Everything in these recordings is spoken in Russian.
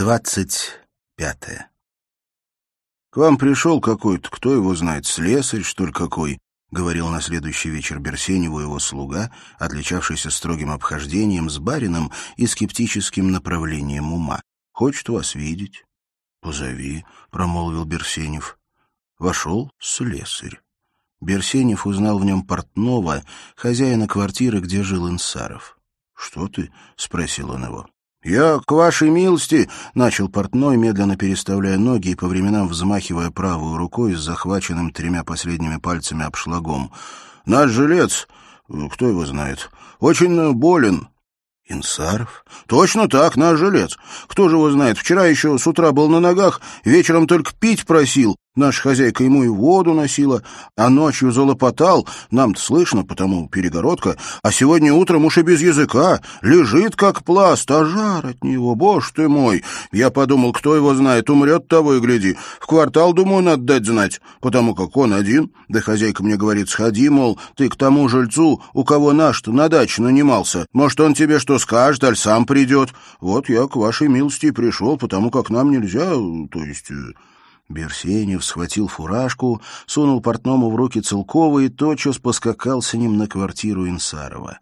Двадцать пятое. — К вам пришел какой-то, кто его знает, слесарь, что ли, какой, — говорил на следующий вечер Берсеневу его слуга, отличавшийся строгим обхождением с барином и скептическим направлением ума. — Хочет вас видеть. — Позови, — промолвил Берсенев. Вошел слесарь. Берсенев узнал в нем портного, хозяина квартиры, где жил Инсаров. — Что ты? — спросил он его. «Я, к вашей милости!» — начал портной, медленно переставляя ноги и по временам взмахивая правую рукой с захваченным тремя последними пальцами обшлагом. «Наш жилец, кто его знает, очень болен». «Инсаров?» «Точно так, наш жилец. Кто же его знает, вчера еще с утра был на ногах, вечером только пить просил, Наша хозяйка ему и воду носила, а ночью залопотал, нам-то слышно, потому перегородка, а сегодня утром уж и без языка, лежит как пласт, а жар от него, боже ты мой! Я подумал, кто его знает, умрет того и гляди. В квартал, думаю, надо дать знать, потому как он один. Да хозяйка мне говорит, сходи, мол, ты к тому жильцу, у кого наш-то на даче нанимался. Может, он тебе что скажет, аль сам придет. Вот я к вашей милости пришел, потому как нам нельзя, то есть... Берсенев схватил фуражку, сунул портному в руки Целкова и тотчас поскакал с ним на квартиру Инсарова.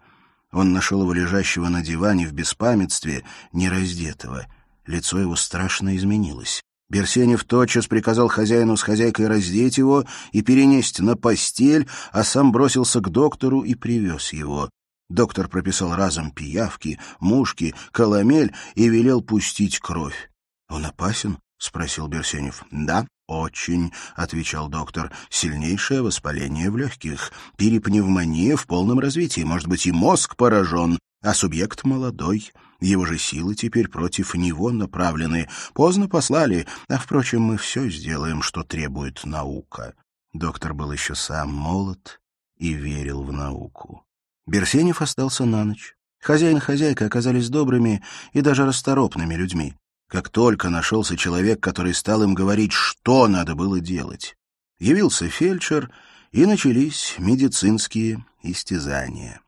Он нашел его лежащего на диване в беспамятстве, нераздетого. Лицо его страшно изменилось. Берсенев тотчас приказал хозяину с хозяйкой раздеть его и перенести на постель, а сам бросился к доктору и привез его. Доктор прописал разом пиявки, мушки, коломель и велел пустить кровь. «Он опасен?» — спросил Берсенев. «Да, очень», — отвечал доктор. «Сильнейшее воспаление в легких. Перепневмония в полном развитии. Может быть, и мозг поражен. А субъект молодой. Его же силы теперь против него направлены. Поздно послали. А, впрочем, мы все сделаем, что требует наука». Доктор был еще сам молод и верил в науку. Берсенев остался на ночь. Хозяин и хозяйка оказались добрыми и даже расторопными людьми как только нашелся человек, который стал им говорить, что надо было делать. Явился фельдшер, и начались медицинские истязания.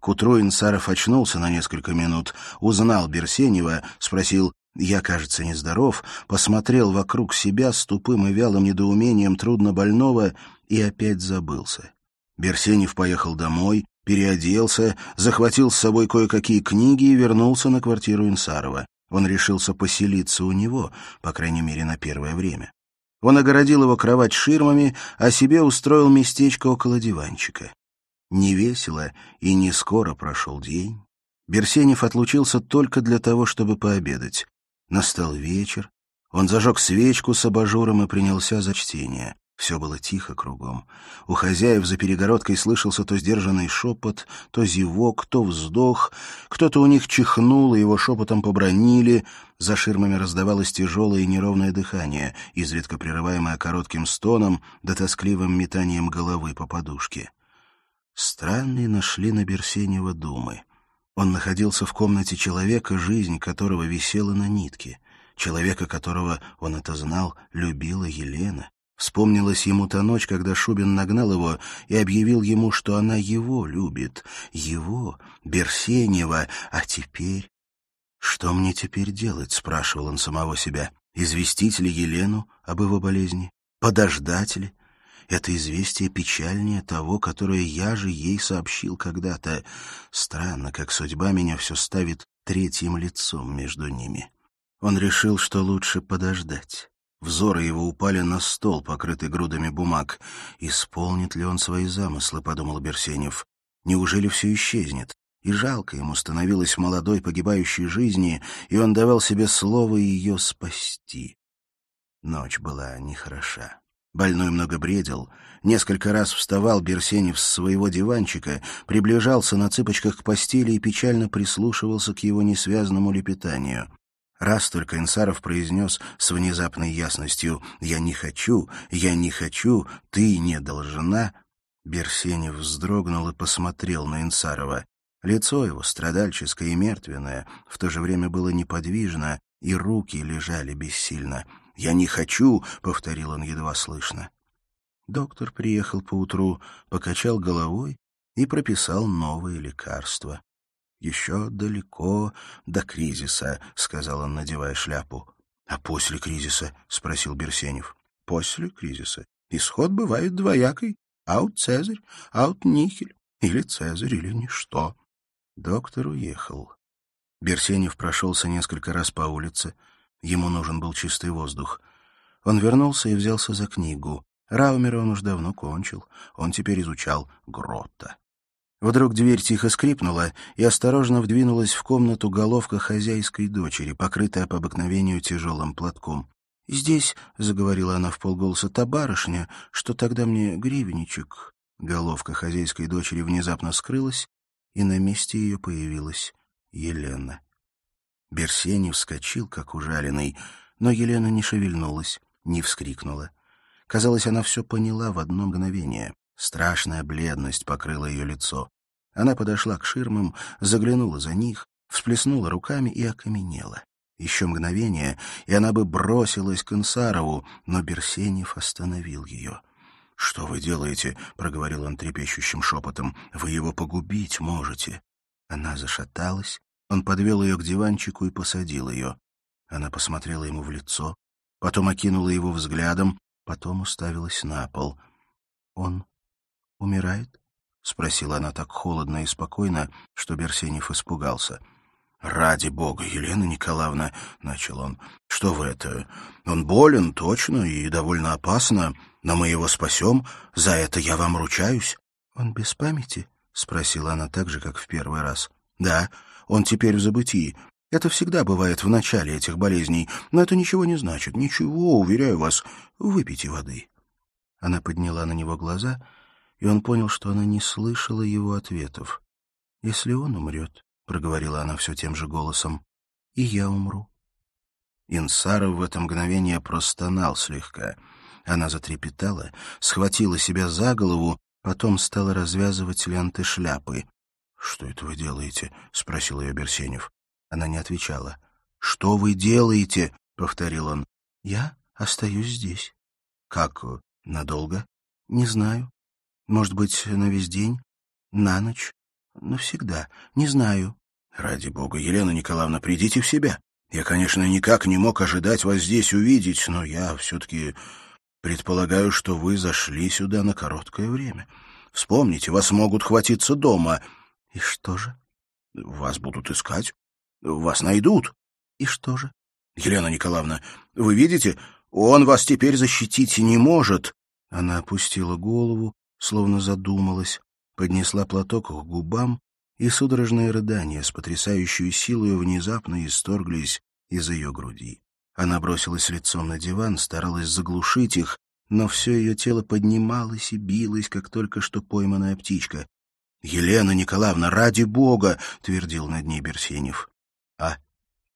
К утру Инсаров очнулся на несколько минут, узнал Берсенева, спросил «Я, кажется, нездоров», посмотрел вокруг себя с тупым и вялым недоумением труднобольного и опять забылся. Берсенев поехал домой, переоделся, захватил с собой кое-какие книги и вернулся на квартиру Инсарова. Он решился поселиться у него, по крайней мере, на первое время. Он огородил его кровать ширмами, а себе устроил местечко около диванчика. Не весело и не скоро прошел день. Берсенев отлучился только для того, чтобы пообедать. Настал вечер. Он зажег свечку с абажуром и принялся за чтение. Все было тихо кругом. У хозяев за перегородкой слышался то сдержанный шепот, то зевок, то вздох. Кто-то у них чихнул, и его шепотом побронили. За ширмами раздавалось тяжелое и неровное дыхание, изредка прерываемое коротким стоном да тоскливым метанием головы по подушке. Странные нашли на Берсенева думы. Он находился в комнате человека, жизнь которого висела на нитке. Человека, которого, он это знал, любила Елена. Вспомнилась ему та ночь, когда Шубин нагнал его и объявил ему, что она его любит. Его, Берсенева, а теперь... «Что мне теперь делать?» — спрашивал он самого себя. «Известить ли Елену об его болезни? Подождать ли? Это известие печальнее того, которое я же ей сообщил когда-то. Странно, как судьба меня все ставит третьим лицом между ними. Он решил, что лучше подождать. Взоры его упали на стол, покрытый грудами бумаг. «Исполнит ли он свои замыслы?» — подумал Берсенев. «Неужели все исчезнет?» И жалко ему становилось молодой погибающей жизни, и он давал себе слово ее спасти. Ночь была нехороша. Больной много бредил. Несколько раз вставал Берсенев с своего диванчика, приближался на цыпочках к постели и печально прислушивался к его несвязному лепетанию. Раз только Инсаров произнес с внезапной ясностью «Я не хочу, я не хочу, ты не должна», Берсенев вздрогнул и посмотрел на Инсарова. Лицо его, страдальческое и мертвенное, в то же время было неподвижно, и руки лежали бессильно. «Я не хочу», — повторил он едва слышно. Доктор приехал поутру, покачал головой и прописал новые лекарства. «Еще далеко до кризиса», — сказал он, надевая шляпу. «А после кризиса?» — спросил Берсенев. «После кризиса. Исход бывает двоякой. Аут Цезарь, аут Нихель. Или Цезарь, или ничто». Доктор уехал. Берсенев прошелся несколько раз по улице. Ему нужен был чистый воздух. Он вернулся и взялся за книгу. Раумера он уж давно кончил. Он теперь изучал Грота. Вдруг дверь тихо скрипнула, и осторожно вдвинулась в комнату головка хозяйской дочери, покрытая по обыкновению тяжелым платком. «Здесь», — заговорила она в полголоса, — «та барышня, что тогда мне гривенничек». Головка хозяйской дочери внезапно скрылась, и на месте ее появилась Елена. Берсений вскочил, как ужаленный, но Елена не шевельнулась, не вскрикнула. Казалось, она все поняла в одно мгновение. Страшная бледность покрыла ее лицо. Она подошла к ширмам, заглянула за них, всплеснула руками и окаменела. Еще мгновение, и она бы бросилась к Инсарову, но Берсенев остановил ее. — Что вы делаете? — проговорил он трепещущим шепотом. — Вы его погубить можете. Она зашаталась, он подвел ее к диванчику и посадил ее. Она посмотрела ему в лицо, потом окинула его взглядом, потом уставилась на пол. — Он умирает? — спросила она так холодно и спокойно, что Берсенев испугался. — Ради бога, Елена Николаевна, — начал он, — что вы это? Он болен, точно, и довольно опасно, но мы его спасем, за это я вам ручаюсь. — Он без памяти? — спросила она так же, как в первый раз. — Да, он теперь в забытии. Это всегда бывает в начале этих болезней, но это ничего не значит. Ничего, уверяю вас. Выпейте воды. Она подняла на него глаза — и он понял, что она не слышала его ответов. «Если он умрет», — проговорила она все тем же голосом, — «и я умру». Инсаров в это мгновение простонал слегка. Она затрепетала, схватила себя за голову, потом стала развязывать ленты шляпы. «Что это вы делаете?» — спросил ее Берсенев. Она не отвечала. «Что вы делаете?» — повторил он. «Я остаюсь здесь». «Как? Надолго?» «Не знаю. Может быть, на весь день? На ночь? Навсегда? Не знаю. Ради бога, Елена Николаевна, придите в себя. Я, конечно, никак не мог ожидать вас здесь увидеть, но я все-таки предполагаю, что вы зашли сюда на короткое время. Вспомните, вас могут хватиться дома. И что же? Вас будут искать. Вас найдут. И что же? Елена Николаевна, вы видите, он вас теперь защитить не может. Она опустила голову, словно задумалась, поднесла платок к губам, и судорожные рыдания с потрясающей силой внезапно исторглись из ее груди. Она бросилась лицом на диван, старалась заглушить их, но все ее тело поднималось и билось, как только что пойманная птичка. — Елена Николаевна, ради бога! — твердил над ней Берсенев. — А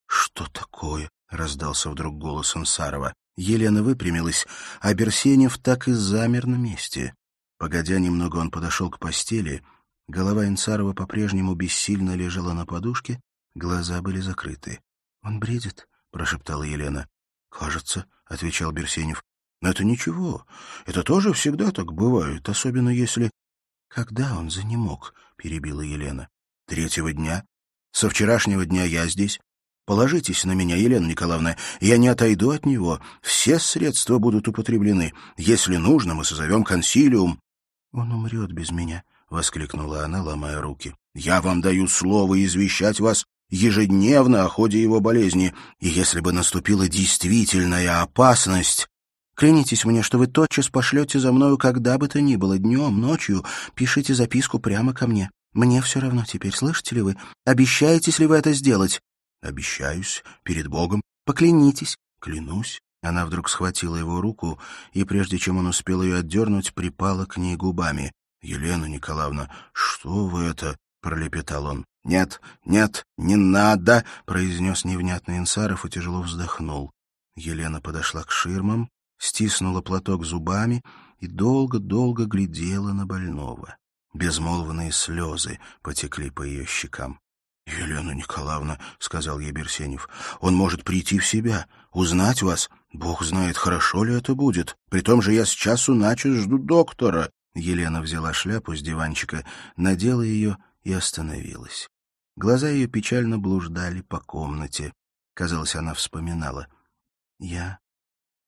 что такое? — раздался вдруг голос Ансарова. Елена выпрямилась, а Берсенев так и замер на месте. Погодя немного, он подошел к постели. Голова Инцарова по-прежнему бессильно лежала на подушке, глаза были закрыты. — Он бредит, — прошептала Елена. — Кажется, — отвечал Берсенев. — Но это ничего. Это тоже всегда так бывает, особенно если... — Когда он занемог? — перебила Елена. — Третьего дня. Со вчерашнего дня я здесь. Положитесь на меня, Елена Николаевна, я не отойду от него. Все средства будут употреблены. Если нужно, мы созовем консилиум. «Он умрет без меня», — воскликнула она, ломая руки. «Я вам даю слово извещать вас ежедневно о ходе его болезни, и если бы наступила действительная опасность...» Клянитесь мне, что вы тотчас пошлете за мною когда бы то ни было, днем, ночью, пишите записку прямо ко мне. Мне все равно теперь, слышите ли вы? Обещаетесь ли вы это сделать? Обещаюсь, перед Богом. Поклянитесь. Клянусь. Она вдруг схватила его руку, и прежде чем он успел ее отдернуть, припала к ней губами. — Елена Николаевна, что вы это? — пролепетал он. — Нет, нет, не надо! — произнес невнятный Инсаров и тяжело вздохнул. Елена подошла к ширмам, стиснула платок зубами и долго-долго глядела на больного. Безмолвные слезы потекли по ее щекам. — Елена Николаевна, — сказал ей Берсенев, — он может прийти в себя, узнать вас. Бог знает, хорошо ли это будет. При том же я с часу на жду доктора. Елена взяла шляпу с диванчика, надела ее и остановилась. Глаза ее печально блуждали по комнате. Казалось, она вспоминала. «Я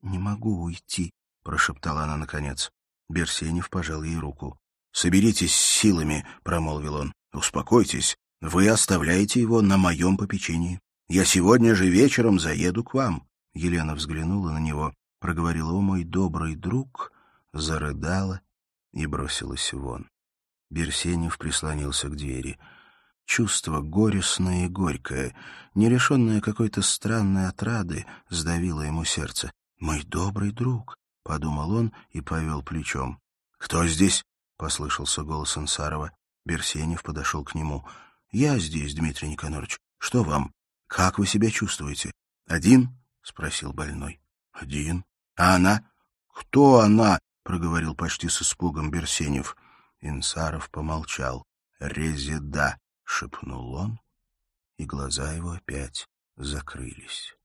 не могу уйти», — прошептала она наконец. Берсенев пожал ей руку. «Соберитесь с силами», — промолвил он. «Успокойтесь. Вы оставляете его на моем попечении. Я сегодня же вечером заеду к вам». Елена взглянула на него, проговорила «О, мой добрый друг», зарыдала и бросилась вон. Берсенев прислонился к двери. Чувство горестное и горькое, нерешенное какой-то странной отрады, сдавило ему сердце. «Мой добрый друг», — подумал он и повел плечом. «Кто здесь?» — послышался голос Ансарова. Берсенев подошел к нему. «Я здесь, Дмитрий Никонорович. Что вам? Как вы себя чувствуете? Один?» — спросил больной. «Один. А она?» «Кто она?» — проговорил почти с испугом Берсенев. Инсаров помолчал. «Резида!» — шепнул он, и глаза его опять закрылись.